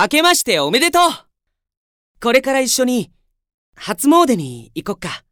明けましておめでとうこれから一緒に初詣に行こっか。